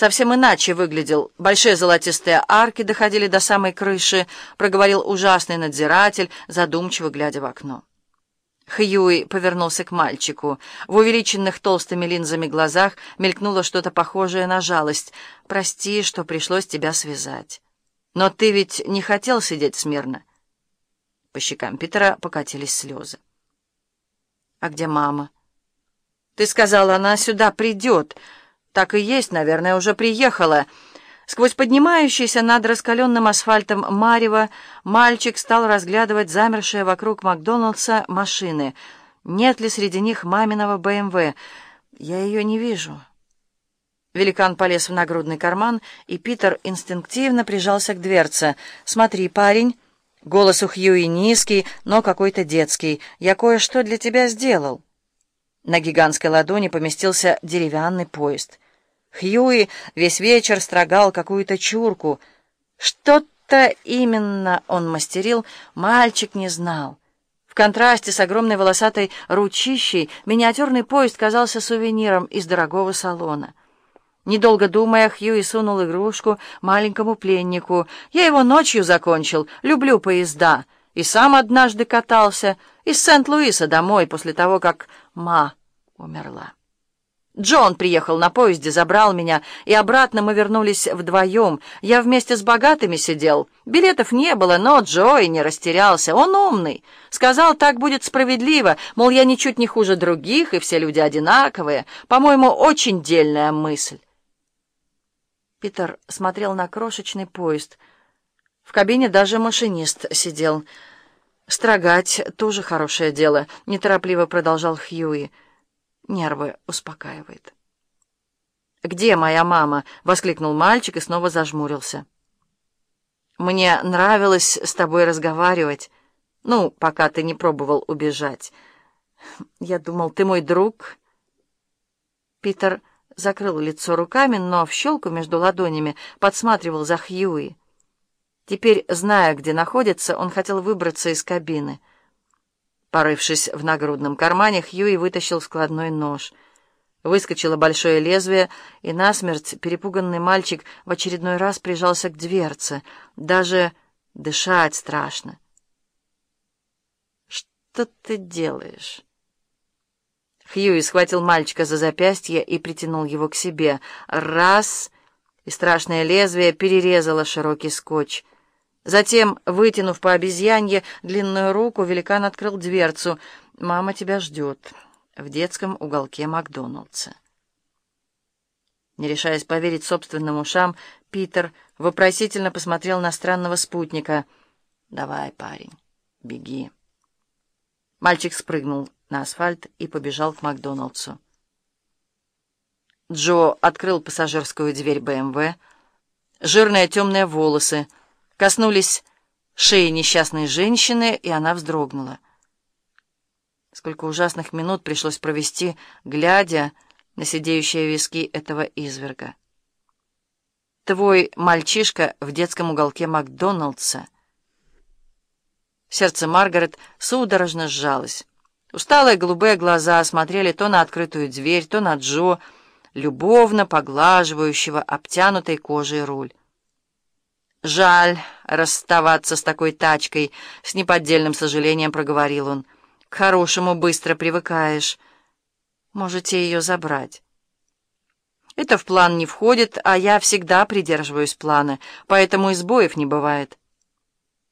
совсем иначе выглядел. Большие золотистые арки доходили до самой крыши, проговорил ужасный надзиратель, задумчиво глядя в окно. Хьюи повернулся к мальчику. В увеличенных толстыми линзами глазах мелькнуло что-то похожее на жалость. «Прости, что пришлось тебя связать. Но ты ведь не хотел сидеть смирно?» По щекам Питера покатились слезы. «А где мама?» «Ты сказала, она сюда придет. Так и есть, наверное, уже приехала». Сквозь поднимающийся над раскаленным асфальтом Марева мальчик стал разглядывать замершие вокруг Макдоналдса машины. Нет ли среди них маминого БМВ? Я ее не вижу. Великан полез в нагрудный карман, и Питер инстинктивно прижался к дверце. «Смотри, парень!» Голос у Хьюи низкий, но какой-то детский. «Я кое-что для тебя сделал». На гигантской ладони поместился деревянный поезд — Хьюи весь вечер строгал какую-то чурку. Что-то именно он мастерил, мальчик не знал. В контрасте с огромной волосатой ручищей миниатюрный поезд казался сувениром из дорогого салона. Недолго думая, Хьюи сунул игрушку маленькому пленнику. «Я его ночью закончил, люблю поезда». И сам однажды катался из Сент-Луиса домой после того, как Ма умерла. Джон приехал на поезде, забрал меня, и обратно мы вернулись вдвоем. Я вместе с богатыми сидел. Билетов не было, но Джой не растерялся. Он умный. Сказал, так будет справедливо, мол, я ничуть не хуже других, и все люди одинаковые. По-моему, очень дельная мысль. Питер смотрел на крошечный поезд. В кабине даже машинист сидел. «Строгать — тоже хорошее дело», — неторопливо продолжал Хьюи. Нервы успокаивает. «Где моя мама?» — воскликнул мальчик и снова зажмурился. «Мне нравилось с тобой разговаривать. Ну, пока ты не пробовал убежать. Я думал, ты мой друг». Питер закрыл лицо руками, но в щелку между ладонями подсматривал за Хьюи. Теперь, зная, где находится, он хотел выбраться из кабины — Порывшись в нагрудном кармане, Хьюи вытащил складной нож. Выскочило большое лезвие, и насмерть перепуганный мальчик в очередной раз прижался к дверце. Даже дышать страшно. «Что ты делаешь?» Хьюи схватил мальчика за запястье и притянул его к себе. Раз, и страшное лезвие перерезало широкий скотч. Затем, вытянув по обезьянье длинную руку, великан открыл дверцу. «Мама тебя ждет» в детском уголке Макдоналдса. Не решаясь поверить собственным ушам, Питер вопросительно посмотрел на странного спутника. «Давай, парень, беги». Мальчик спрыгнул на асфальт и побежал к Макдоналдсу. Джо открыл пассажирскую дверь БМВ. Жирные темные волосы — коснулись шеи несчастной женщины, и она вздрогнула. Сколько ужасных минут пришлось провести, глядя на сидеющие виски этого изверга. Твой мальчишка в детском уголке Макдоналдса. Сердце Маргарет судорожно сжалось. Усталые голубые глаза смотрели то на открытую дверь, то на Джо, любовно поглаживающего обтянутой кожей руль. «Жаль расставаться с такой тачкой», — с неподдельным сожалением проговорил он. «К хорошему быстро привыкаешь. Можете ее забрать». «Это в план не входит, а я всегда придерживаюсь плана, поэтому и сбоев не бывает».